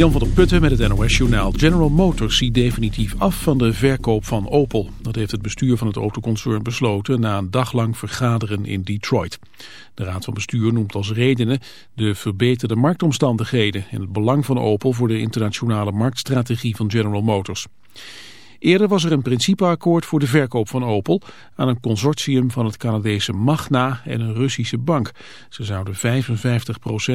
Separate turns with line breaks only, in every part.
Jan van der Putten met het NOS-journaal. General Motors ziet definitief af van de verkoop van Opel. Dat heeft het bestuur van het autoconcern besloten na een daglang vergaderen in Detroit. De raad van bestuur noemt als redenen de verbeterde marktomstandigheden... en het belang van Opel voor de internationale marktstrategie van General Motors. Eerder was er een principeakkoord voor de verkoop van Opel aan een consortium van het Canadese Magna en een Russische bank. Ze zouden 55%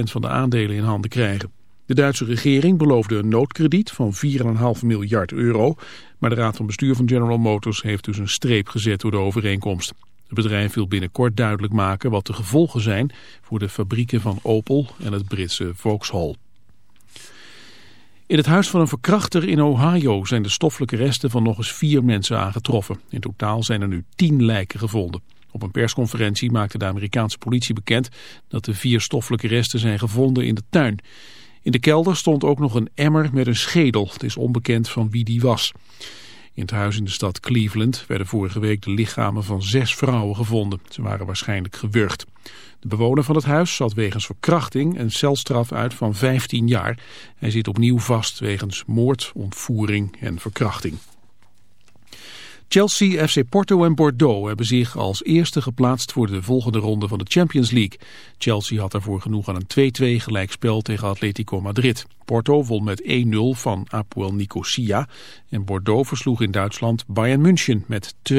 van de aandelen in handen krijgen. De Duitse regering beloofde een noodkrediet van 4,5 miljard euro, maar de raad van bestuur van General Motors heeft dus een streep gezet door de overeenkomst. Het bedrijf wil binnenkort duidelijk maken wat de gevolgen zijn voor de fabrieken van Opel en het Britse Vauxhall. In het huis van een verkrachter in Ohio zijn de stoffelijke resten van nog eens vier mensen aangetroffen. In totaal zijn er nu tien lijken gevonden. Op een persconferentie maakte de Amerikaanse politie bekend dat de vier stoffelijke resten zijn gevonden in de tuin. In de kelder stond ook nog een emmer met een schedel. Het is onbekend van wie die was. In het huis in de stad Cleveland werden vorige week de lichamen van zes vrouwen gevonden. Ze waren waarschijnlijk gewurgd. De bewoner van het huis zat wegens verkrachting een celstraf uit van 15 jaar. Hij zit opnieuw vast wegens moord, ontvoering en verkrachting. Chelsea, FC Porto en Bordeaux hebben zich als eerste geplaatst voor de volgende ronde van de Champions League. Chelsea had daarvoor genoeg aan een 2-2 gelijkspel tegen Atletico Madrid. Porto won met 1-0 van Apoel Nicosia en Bordeaux versloeg in Duitsland Bayern München met 2-0.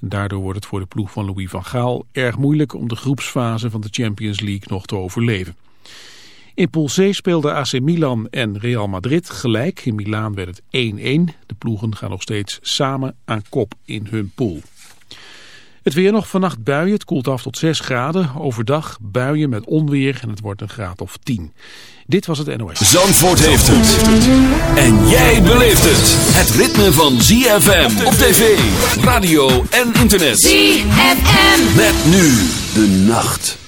En daardoor wordt het voor de ploeg van Louis van Gaal erg moeilijk om de groepsfase van de Champions League nog te overleven. In Pool C speelden AC Milan en Real Madrid gelijk. In Milaan werd het 1-1. De ploegen gaan nog steeds samen aan kop in hun pool. Het weer nog vannacht buien. Het koelt af tot 6 graden. Overdag buien met onweer en het wordt een graad of 10. Dit was het NOS.
Zandvoort heeft het. En jij beleeft het. Het ritme van ZFM op tv, radio en internet.
ZFM.
Met nu de nacht.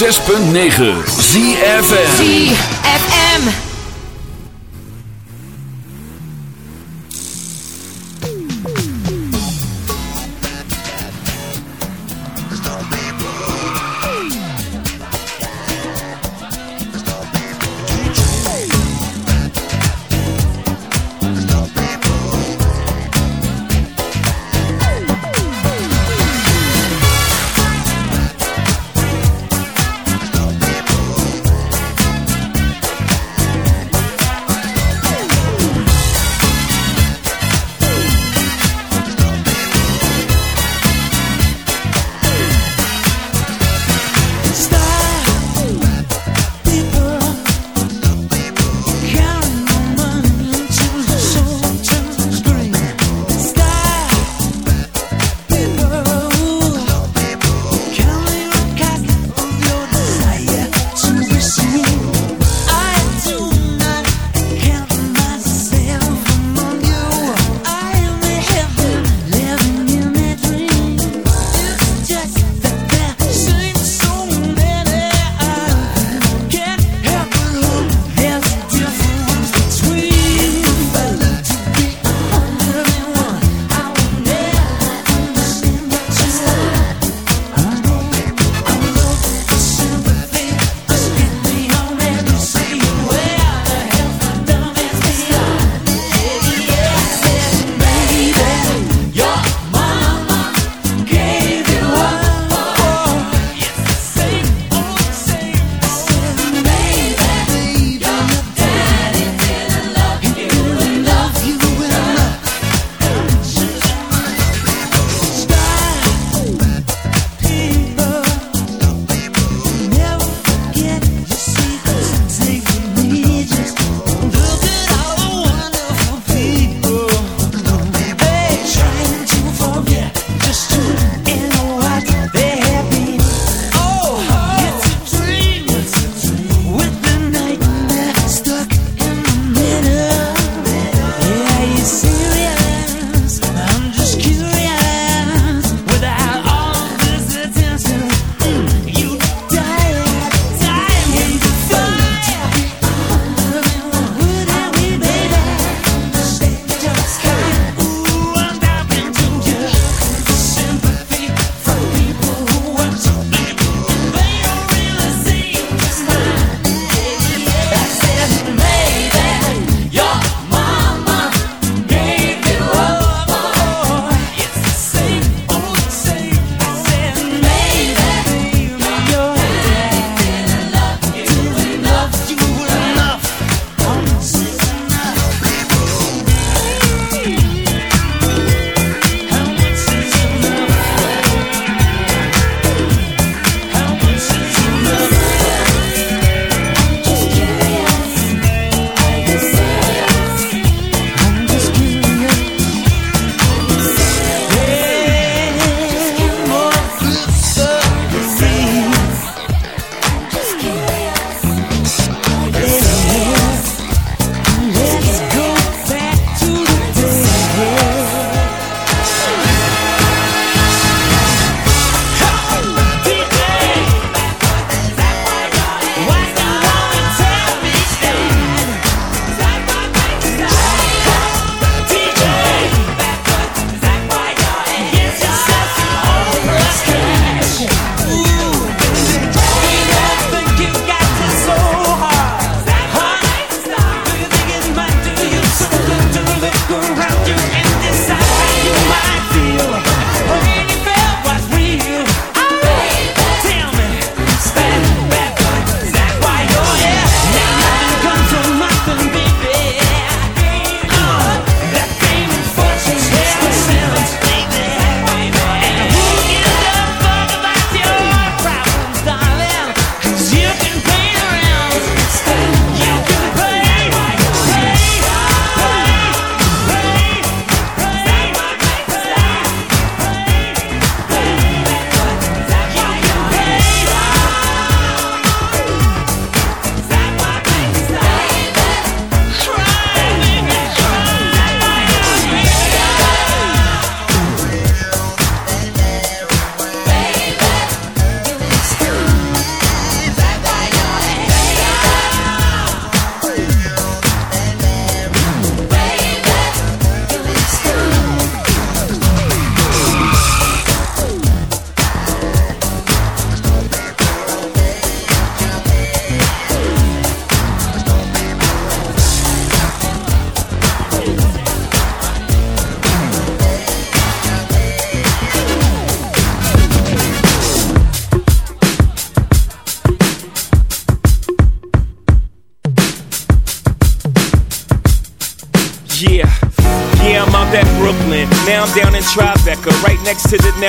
6.9 ZFN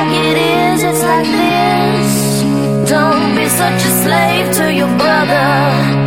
like it is, it's like this. Don't be such a slave to your brother.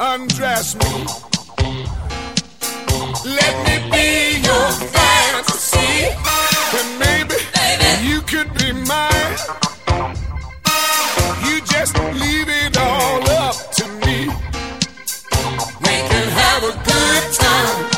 undress me. Let me be your fantasy, and maybe, maybe you could be mine. You just leave it all up to me. We can have a good time.